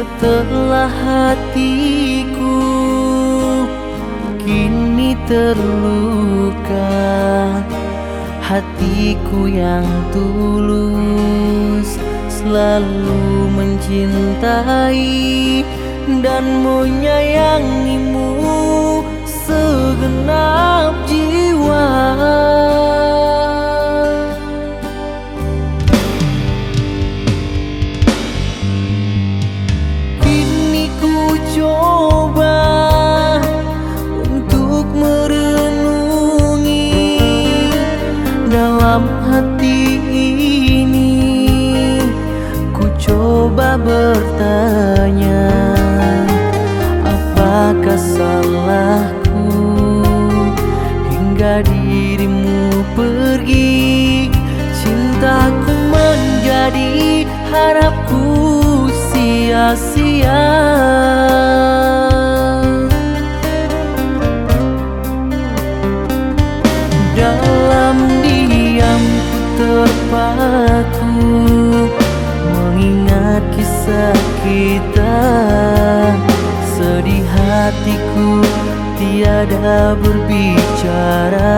setelah hatiku kini terluka hatiku yang tulus selalu mencintai dan menyayangimu. Segenap jiwa harapku sia-sia. Dalam diam terpaku Mengingat kisah kita. Sedih hatiku tiada berbicara.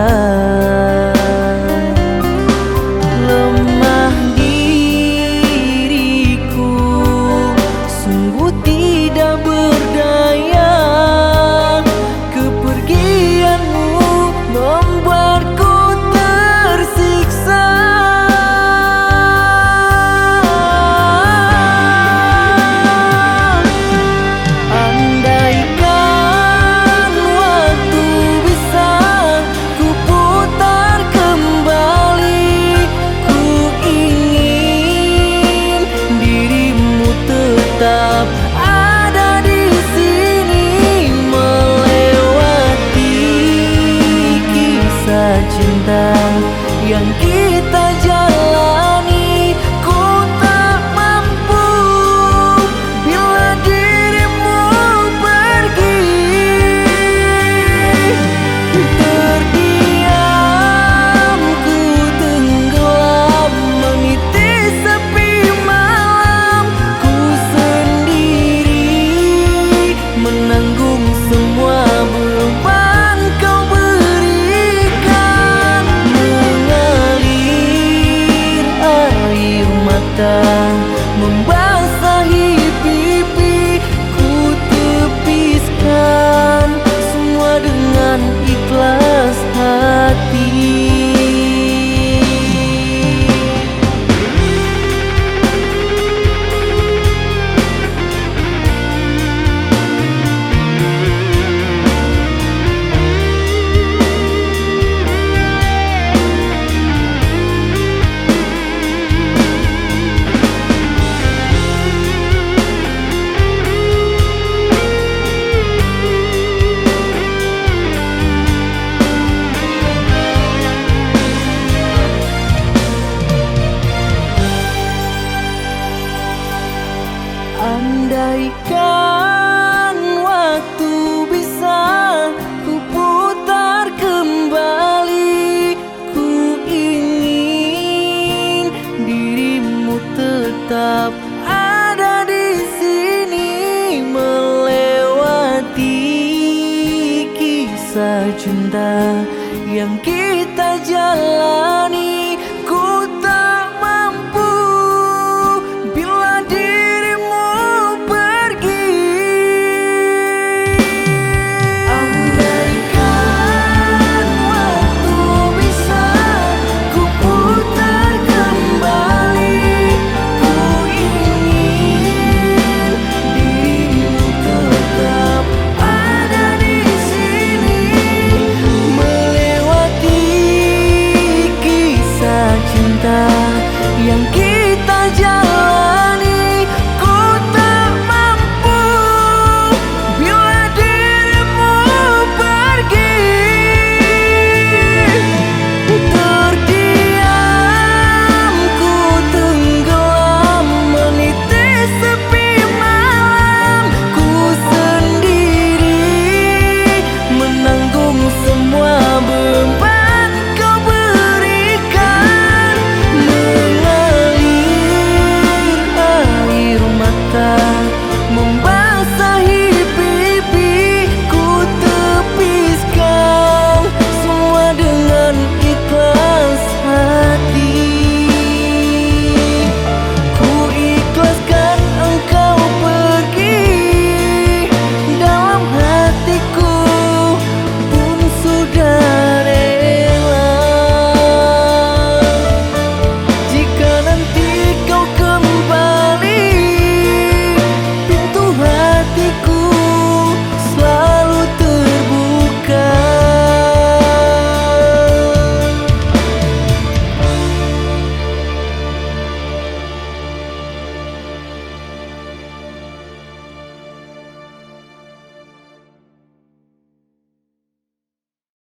Up. kisah cinta yang kita jalani.